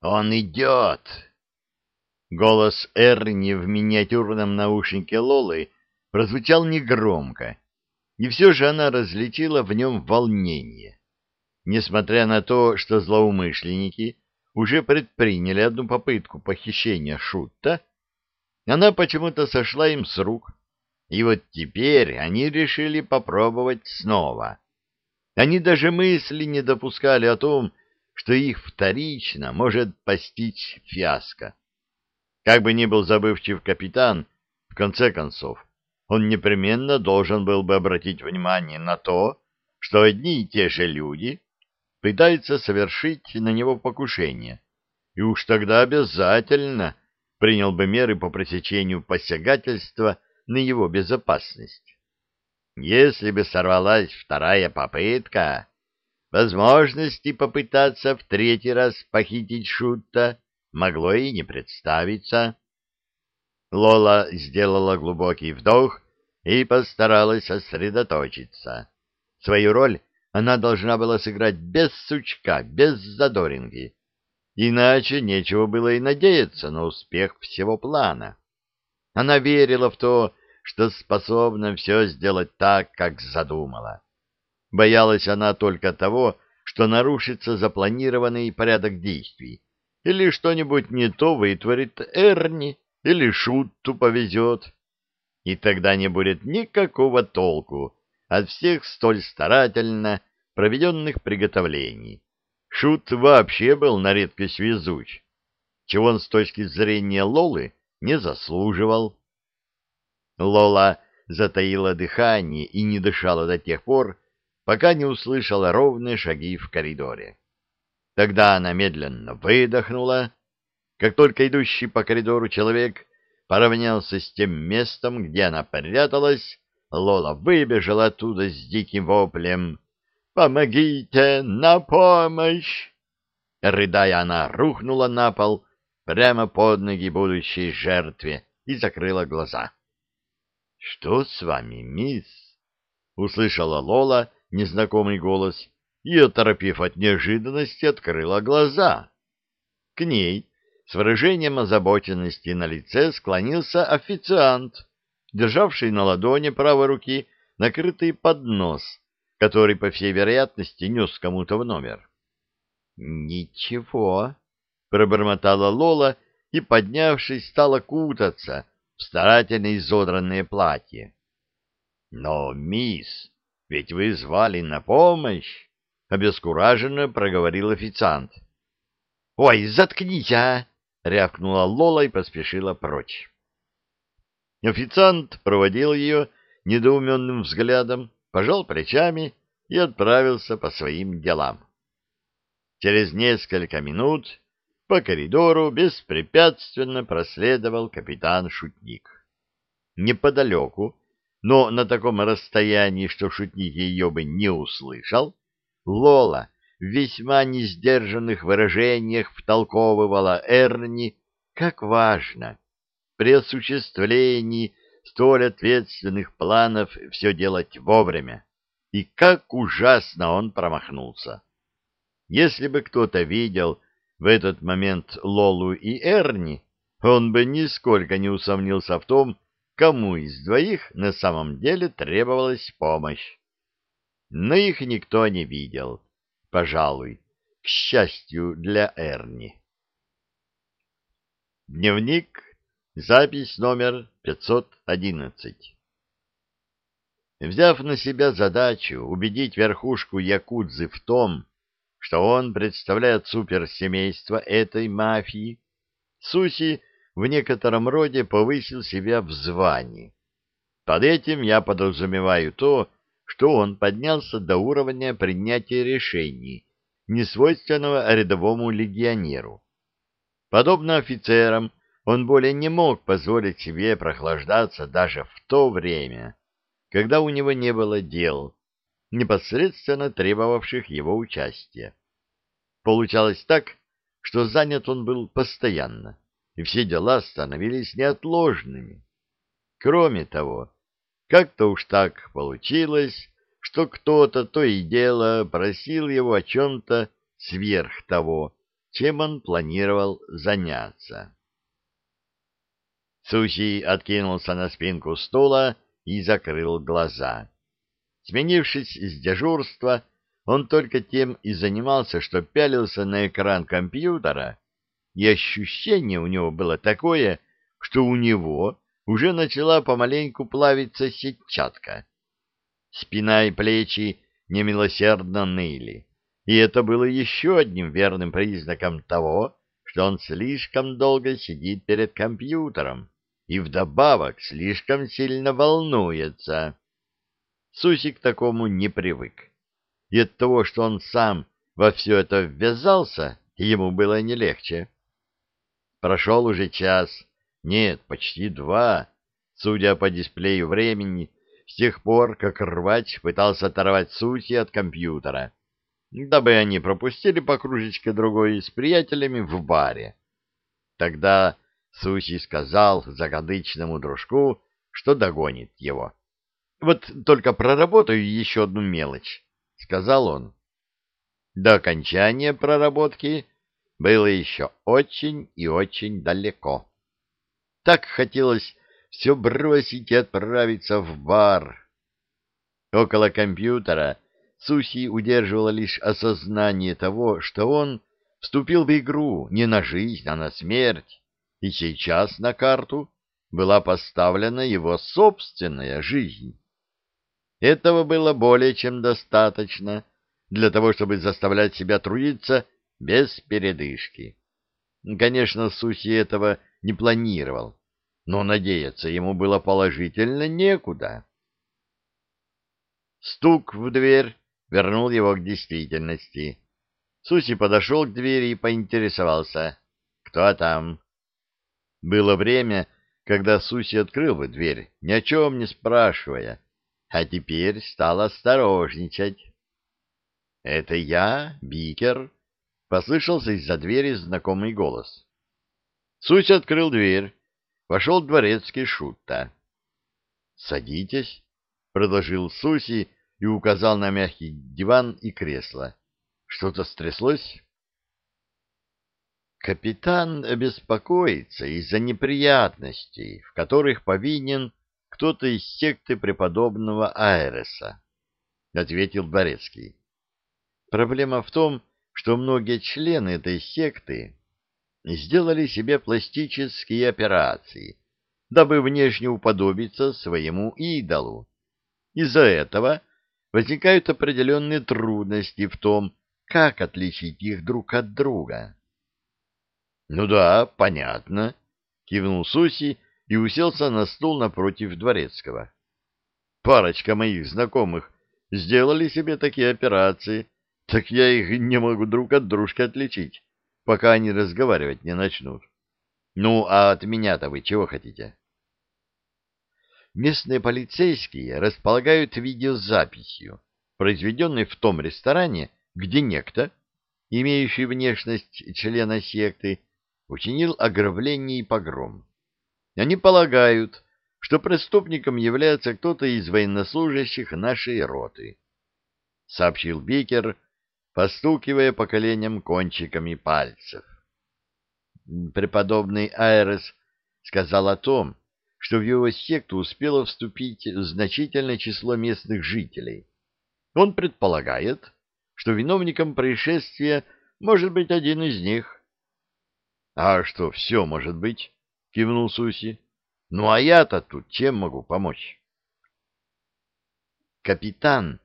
Он идет!» Голос Эрни в миниатюрном наушнике Лолы прозвучал негромко, и все же она различила в нем волнение. Несмотря на то, что злоумышленники уже предприняли одну попытку похищения Шутта, она почему-то сошла им с рук, и вот теперь они решили попробовать снова. Они даже мысли не допускали о том, что их вторично может постичь фиаско. Как бы ни был забывчив капитан, в конце концов, он непременно должен был бы обратить внимание на то, что одни и те же люди пытаются совершить на него покушение, и уж тогда обязательно принял бы меры по пресечению посягательства на его безопасность. Если бы сорвалась вторая попытка, возможности попытаться в третий раз похитить Шутта могло и не представиться. Лола сделала глубокий вдох и постаралась сосредоточиться. Свою роль она должна была сыграть без сучка, без задоринги. Иначе нечего было и надеяться на успех всего плана. Она верила в то, что способна все сделать так, как задумала. Боялась она только того, что нарушится запланированный порядок действий, или что-нибудь не то вытворит Эрни, или Шутту повезет. И тогда не будет никакого толку от всех столь старательно проведенных приготовлений. Шут вообще был на редкость везуч, чего он с точки зрения Лолы не заслуживал. Лола затаила дыхание и не дышала до тех пор, пока не услышала ровные шаги в коридоре. Тогда она медленно выдохнула. Как только идущий по коридору человек поравнялся с тем местом, где она пряталась, Лола выбежала оттуда с диким воплем. «Помогите! На помощь!» Рыдая, она рухнула на пол прямо под ноги будущей жертве и закрыла глаза. «Что с вами, мисс?» — услышала Лола незнакомый голос и, оторопев от неожиданности, открыла глаза. К ней с выражением озабоченности на лице склонился официант, державший на ладони правой руки накрытый поднос, который, по всей вероятности, нес кому-то в номер. «Ничего», — пробормотала Лола и, поднявшись, стала кутаться в старательно изодранное платье. «Но, мисс, ведь вы звали на помощь!» — обескураженно проговорил официант. — Ой, заткнись, а! — рявкнула Лола и поспешила прочь. Официант проводил ее недоуменным взглядом, пожал плечами и отправился по своим делам. Через несколько минут по коридору беспрепятственно проследовал капитан-шутник. Неподалеку, но на таком расстоянии, что шутник ее бы не услышал, Лола в весьма несдержанных выражениях втолковывала Эрни, как важно при осуществлении столь ответственных планов все делать вовремя, и как ужасно он промахнулся. Если бы кто-то видел в этот момент Лолу и Эрни, он бы нисколько не усомнился в том, кому из двоих на самом деле требовалась помощь но их никто не видел, пожалуй, к счастью для Эрни. Дневник, запись номер 511. Взяв на себя задачу убедить верхушку Якудзы в том, что он представляет суперсемейство этой мафии, Суси в некотором роде повысил себя в звании. Под этим я подразумеваю то, что он поднялся до уровня принятия решений, несвойственного рядовому легионеру. Подобно офицерам, он более не мог позволить себе прохлаждаться даже в то время, когда у него не было дел, непосредственно требовавших его участия. Получалось так, что занят он был постоянно, и все дела становились неотложными. Кроме того, как-то уж так получилось, что кто-то то и дело просил его о чем-то сверх того, чем он планировал заняться. Суси откинулся на спинку стула и закрыл глаза. Сменившись с дежурства, он только тем и занимался, что пялился на экран компьютера, и ощущение у него было такое, что у него уже начала помаленьку плавиться сетчатка. Спина и плечи немилосердно ныли, и это было еще одним верным признаком того, что он слишком долго сидит перед компьютером и вдобавок слишком сильно волнуется. Сусик к такому не привык. И от того, что он сам во все это ввязался, ему было не легче. Прошел уже час, нет, почти два, судя по дисплею времени, с тех пор, как рвач пытался оторвать Суси от компьютера, дабы они пропустили по кружечке другой с приятелями в баре. Тогда Суси сказал загадычному дружку, что догонит его. «Вот только проработаю еще одну мелочь», — сказал он. До окончания проработки было еще очень и очень далеко. Так хотелось все бросить и отправиться в бар. Около компьютера Суси удерживала лишь осознание того, что он вступил в игру не на жизнь, а на смерть, и сейчас на карту была поставлена его собственная жизнь. Этого было более чем достаточно для того, чтобы заставлять себя трудиться без передышки. Конечно, Суси этого не планировал, но надеяться ему было положительно некуда. Стук в дверь вернул его к действительности. Суси подошел к двери и поинтересовался. «Кто там?» Было время, когда Суси открыл бы дверь, ни о чем не спрашивая, а теперь стал осторожничать. «Это я, Бикер?» — послышался из-за двери знакомый голос. Суси открыл дверь. Вошел дворецкий Шутта. «Садитесь», — предложил Суси и указал на мягкий диван и кресло. «Что-то стряслось?» Капитан беспокоится из-за неприятностей, в которых повинен кто-то из секты преподобного Аэреса, — ответил Дворецкий. Проблема в том, что многие члены этой секты сделали себе пластические операции, дабы внешне уподобиться своему идолу. Из-за этого возникают определенные трудности в том, как отличить их друг от друга. — Ну да, понятно, — кивнул Суси и уселся на стул напротив дворецкого. Парочка моих знакомых сделали себе такие операции, так я их не могу друг от дружки отличить, пока они разговаривать не начнут. Ну, а от меня-то вы чего хотите? Местные полицейские располагают видеозаписью, произведенной в том ресторане, где некто, имеющий внешность члена секты, учинил ограбление и погром. Они полагают, что преступником является кто-то из военнослужащих нашей роты, — сообщил Бекер, постукивая по коленям кончиками пальцев. Преподобный Айрес сказал о том, что в его секту успело вступить значительное число местных жителей. Он предполагает, что виновником происшествия может быть один из них. А что, все может быть? — кивнул Суси. — Ну, а я-то тут чем могу помочь? — Капитан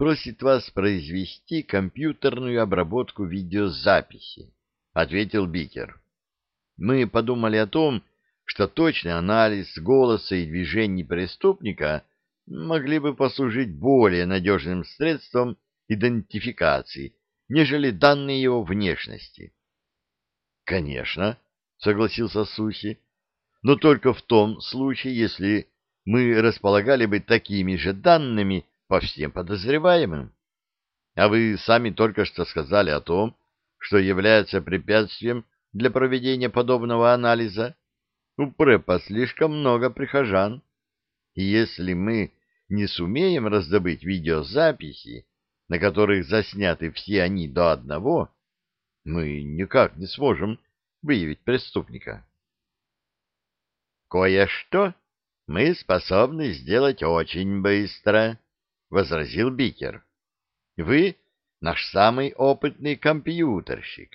просит вас произвести компьютерную обработку видеозаписи, — ответил Бикер. — Мы подумали о том, что точный анализ голоса и движений преступника могли бы послужить более надежным средством идентификации, нежели данные его внешности. Конечно, согласился Суси, но только в том случае, если мы располагали бы такими же данными по всем подозреваемым. А вы сами только что сказали о том, что является препятствием для проведения подобного анализа. У Препа слишком много прихожан. И если мы не сумеем раздобыть видеозаписи, на которых засняты все они до одного, мы никак не сможем выявить преступника. Кое-что мы способны сделать очень быстро, — возразил Бикер. Вы наш самый опытный компьютерщик.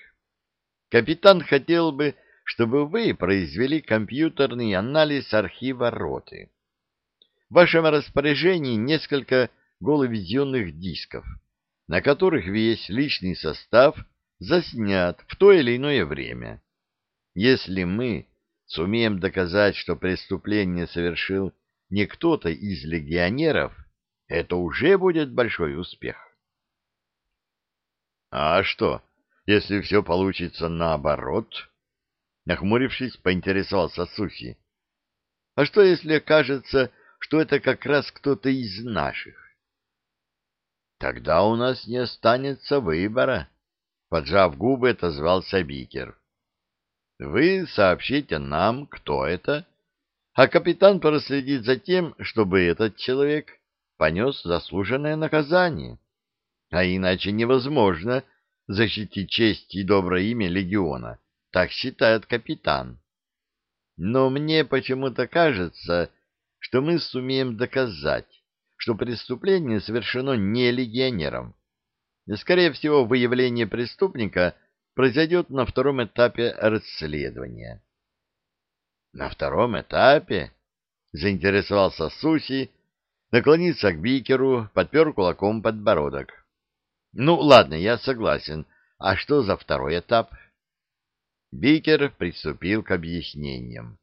Капитан хотел бы, чтобы вы произвели компьютерный анализ архива роты. В вашем распоряжении несколько головизионных дисков, на которых весь личный состав заснят в то или иное время. Если мы сумеем доказать, что преступление совершил не кто-то из легионеров, это уже будет большой успех. А что, если все получится наоборот? Нахмурившись, поинтересовался Сухи. А что, если окажется, что это как раз кто-то из наших? Тогда у нас не останется выбора, поджав губы, отозвался Бикер. Вы сообщите нам, кто это, а капитан проследит за тем, чтобы этот человек понес заслуженное наказание. А иначе невозможно защитить честь и доброе имя легиона, так считает капитан. Но мне почему-то кажется, что мы сумеем доказать, что преступление совершено не легионером. Скорее всего, выявление преступника произойдет на втором этапе расследования. На втором этапе заинтересовался Суси, наклонился к Бикеру, подпер кулаком подбородок. Ну, ладно, я согласен. А что за второй этап? Бикер приступил к объяснениям.